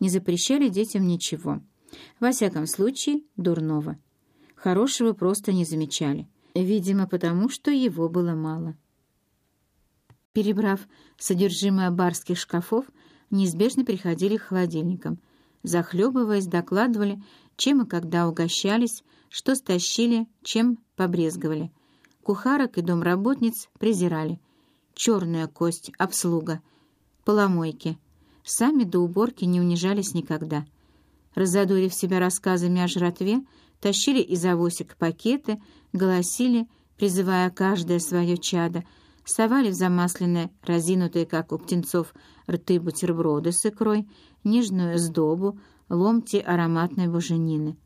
не запрещали детям ничего. Во всяком случае, дурного. Хорошего просто не замечали. Видимо, потому что его было мало. Перебрав содержимое барских шкафов, неизбежно приходили к холодильникам. Захлебываясь, докладывали, чем и когда угощались, что стащили, чем побрезговали. Кухарок и домработниц презирали. Черная кость, обслуга, поломойки. Сами до уборки не унижались никогда. Разодурив себя рассказами о жратве, тащили из авосик пакеты, голосили, призывая каждое свое чадо, совали в замасленные, разинутые, как у птенцов, рты бутерброды с икрой, нежную сдобу, ломти ароматной буженины.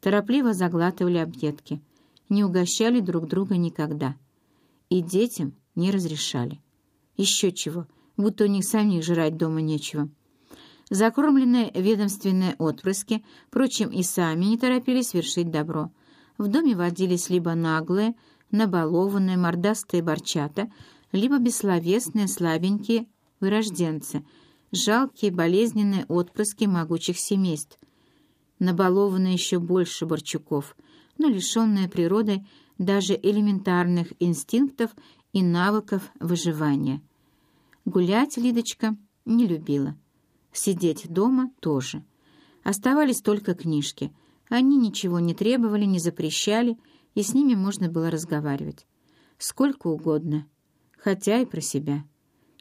Торопливо заглатывали объедки. Не угощали друг друга никогда. И детям не разрешали. Еще чего, будто у них самих жрать дома нечего. Закормленные ведомственные отпрыски, впрочем, и сами не торопились вершить добро. В доме водились либо наглые, набалованные, мордастые борчата, либо бессловесные, слабенькие вырожденцы, жалкие, болезненные отпрыски могучих семейств. Набалованные еще больше борчуков, но лишенные природой даже элементарных инстинктов и навыков выживания. Гулять Лидочка не любила. Сидеть дома тоже. Оставались только книжки. Они ничего не требовали, не запрещали, и с ними можно было разговаривать. Сколько угодно. Хотя и про себя.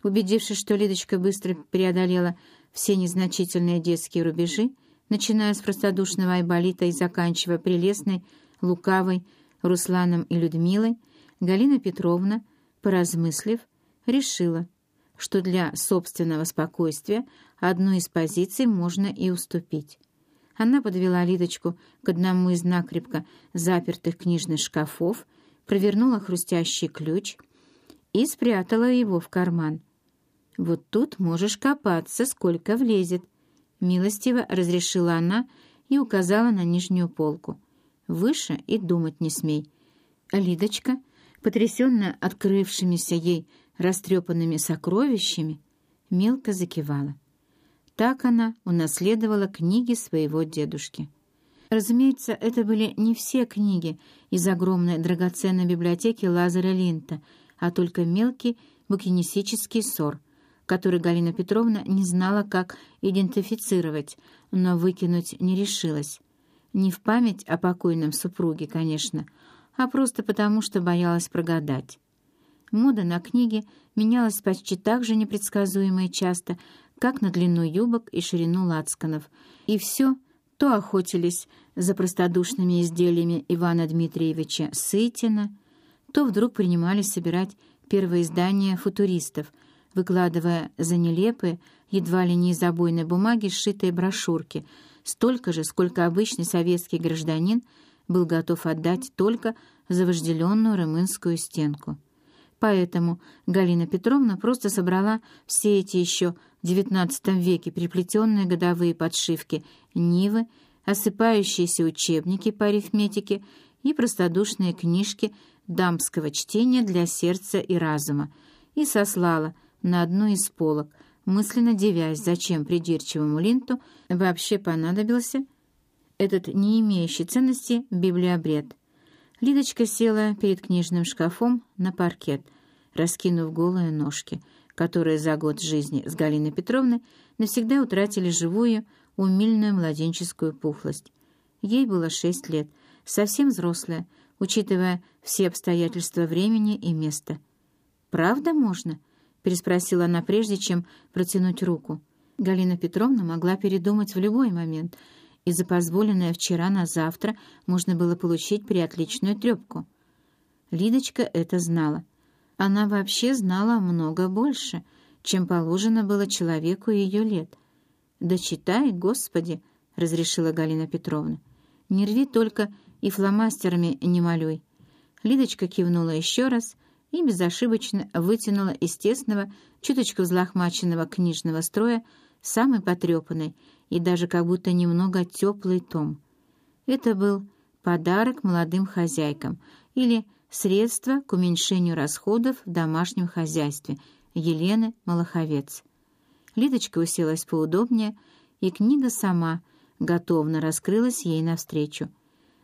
Убедившись, что Лидочка быстро преодолела все незначительные детские рубежи, начиная с простодушного Айболита и заканчивая прелестной, лукавой Русланом и Людмилой, Галина Петровна, поразмыслив, решила — что для собственного спокойствия одну из позиций можно и уступить. Она подвела Лидочку к одному из накрепко запертых книжных шкафов, провернула хрустящий ключ и спрятала его в карман. «Вот тут можешь копаться, сколько влезет», — милостиво разрешила она и указала на нижнюю полку. «Выше и думать не смей». Лидочка, потрясенно открывшимися ей растрепанными сокровищами, мелко закивала. Так она унаследовала книги своего дедушки. Разумеется, это были не все книги из огромной драгоценной библиотеки Лазаря Линта, а только мелкий букинистический ссор, который Галина Петровна не знала, как идентифицировать, но выкинуть не решилась. Не в память о покойном супруге, конечно, а просто потому, что боялась прогадать. Мода на книги менялась почти так же непредсказуемо и часто, как на длину юбок и ширину лацканов. И все то охотились за простодушными изделиями Ивана Дмитриевича Сытина, то вдруг принимались собирать первые издания футуристов, выкладывая за нелепые, едва ли не из обойной бумаги сшитые брошюрки, столько же, сколько обычный советский гражданин был готов отдать только за вожделенную румынскую стенку. Поэтому Галина Петровна просто собрала все эти еще в XIX веке переплетенные годовые подшивки Нивы, осыпающиеся учебники по арифметике и простодушные книжки дамского чтения для сердца и разума и сослала на одну из полок, мысленно девясь, зачем придирчивому Линту вообще понадобился этот не имеющий ценности библиобред. Лидочка села перед книжным шкафом на паркет, раскинув голые ножки, которые за год жизни с Галиной Петровной навсегда утратили живую, умильную младенческую пухлость. Ей было шесть лет, совсем взрослая, учитывая все обстоятельства времени и места. «Правда можно?» — переспросила она прежде, чем протянуть руку. Галина Петровна могла передумать в любой момент — и за позволенное вчера на завтра можно было получить приотличную трепку. Лидочка это знала. Она вообще знала много больше, чем положено было человеку ее лет. «Да читай, Господи!» — разрешила Галина Петровна. «Не рви только и фломастерами не малюй». Лидочка кивнула еще раз и безошибочно вытянула из тесного, чуточку взлохмаченного книжного строя самый потрепанный и даже как будто немного теплый том. Это был подарок молодым хозяйкам или средство к уменьшению расходов в домашнем хозяйстве Елены Малаховец. Лидочка уселась поудобнее и книга сама готовно раскрылась ей навстречу.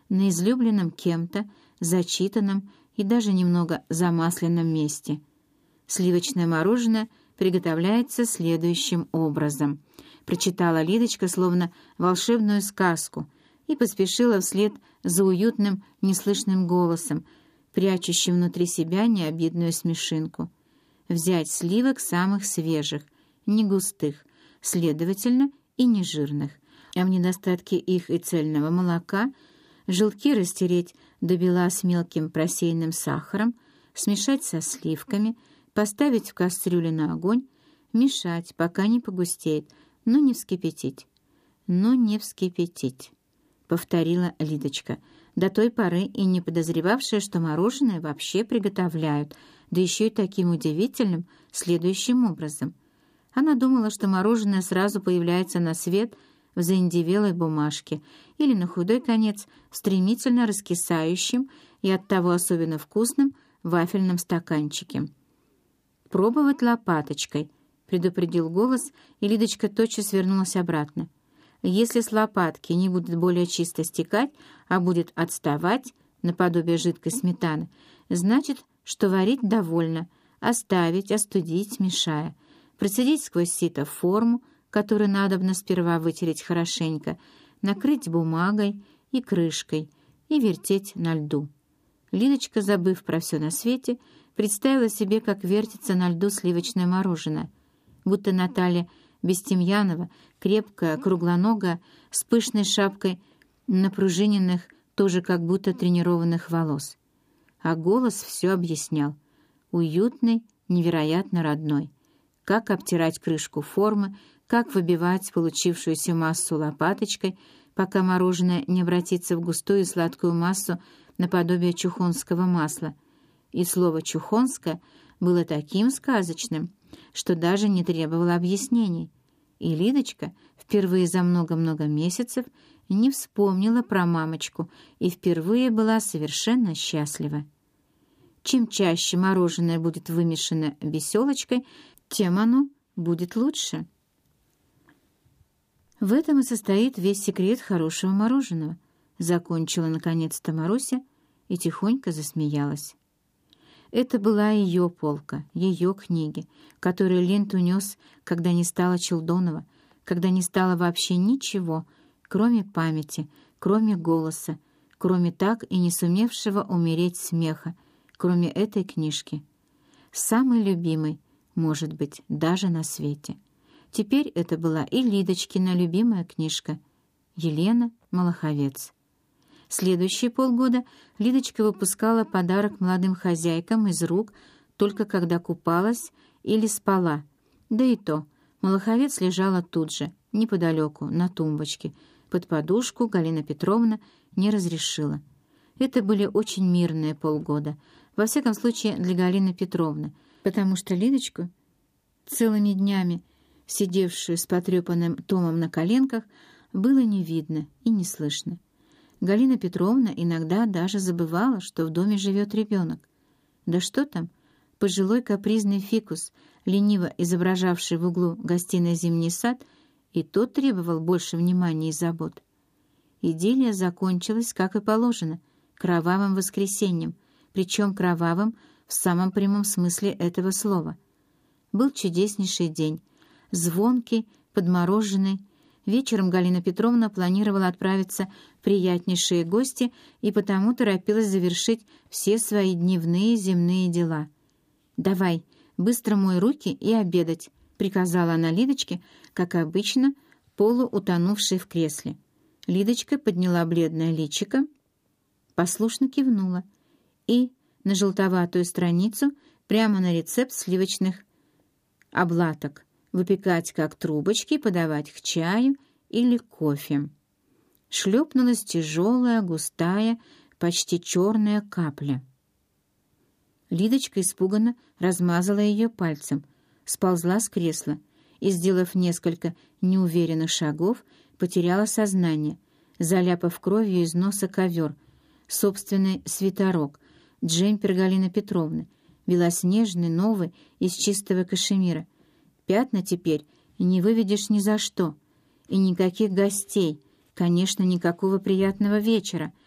На излюбленном кем-то, зачитанном и даже немного замасленном месте. Сливочное мороженое приготовляется следующим образом. Прочитала Лидочка словно волшебную сказку и поспешила вслед за уютным, неслышным голосом, прячущим внутри себя необидную смешинку. Взять сливок самых свежих, не густых, следовательно, и не жирных, а в недостатке их и цельного молока желтки растереть до бела с мелким просеянным сахаром, смешать со сливками, поставить в кастрюле на огонь, мешать, пока не погустеет, но не вскипятить. Но не вскипятить, — повторила Лидочка, до той поры и не подозревавшая, что мороженое вообще приготовляют, да еще и таким удивительным следующим образом. Она думала, что мороженое сразу появляется на свет — в заиндевелой бумажке или, на худой конец, стремительно раскисающим и оттого особенно вкусным вафельном стаканчике. «Пробовать лопаточкой», — предупредил голос, и Лидочка тотчас вернулась обратно. «Если с лопатки не будет более чисто стекать, а будет отставать, наподобие жидкой сметаны, значит, что варить довольно, оставить, остудить, смешая, процедить сквозь сито форму, который надобно сперва вытереть хорошенько, накрыть бумагой и крышкой и вертеть на льду. Лидочка, забыв про все на свете, представила себе, как вертится на льду сливочное мороженое, будто Наталья Бестемьянова, крепкая, круглоногая, с пышной шапкой напружиненных, тоже как будто тренированных волос. А голос все объяснял. Уютный, невероятно родной. Как обтирать крышку формы, как выбивать получившуюся массу лопаточкой, пока мороженое не обратится в густую сладкую массу наподобие чухонского масла. И слово «чухонское» было таким сказочным, что даже не требовало объяснений. И Лидочка впервые за много-много месяцев не вспомнила про мамочку и впервые была совершенно счастлива. Чем чаще мороженое будет вымешано веселочкой, тем оно будет лучше. В этом и состоит весь секрет хорошего мороженого. Закончила наконец-то Маруся и тихонько засмеялась. Это была ее полка, ее книги, которые Лент унес, когда не стало Челдонова, когда не стало вообще ничего, кроме памяти, кроме голоса, кроме так и не сумевшего умереть смеха, кроме этой книжки. Самый любимый, может быть, даже на свете. Теперь это была и Лидочкина любимая книжка «Елена Малаховец». Следующие полгода Лидочка выпускала подарок молодым хозяйкам из рук только когда купалась или спала. Да и то, Малаховец лежала тут же, неподалеку, на тумбочке. Под подушку Галина Петровна не разрешила. Это были очень мирные полгода, во всяком случае для Галины Петровны, потому что Лидочку целыми днями сидевшую с потрепанным томом на коленках, было не видно и не слышно. Галина Петровна иногда даже забывала, что в доме живет ребенок. Да что там, пожилой капризный фикус, лениво изображавший в углу гостиной зимний сад, и тот требовал больше внимания и забот. Идиллия закончилась, как и положено, кровавым воскресеньем, причем кровавым в самом прямом смысле этого слова. Был чудеснейший день, звонкий, подмороженный. Вечером Галина Петровна планировала отправиться в приятнейшие гости и потому торопилась завершить все свои дневные земные дела. «Давай, быстро мой руки и обедать», — приказала она Лидочке, как обычно, полуутонувшей в кресле. Лидочка подняла бледное личико, послушно кивнула и на желтоватую страницу прямо на рецепт сливочных облаток — выпекать как трубочки, подавать к чаю или кофе. Шлепнулась тяжелая, густая, почти черная капля. Лидочка испуганно размазала ее пальцем, сползла с кресла и, сделав несколько неуверенных шагов, потеряла сознание, заляпав кровью из носа ковер, собственный свитерок, джемпер Галины Петровны, белоснежный, новый, из чистого кашемира, Пятна теперь не выведешь ни за что. и никаких гостей, конечно, никакого приятного вечера —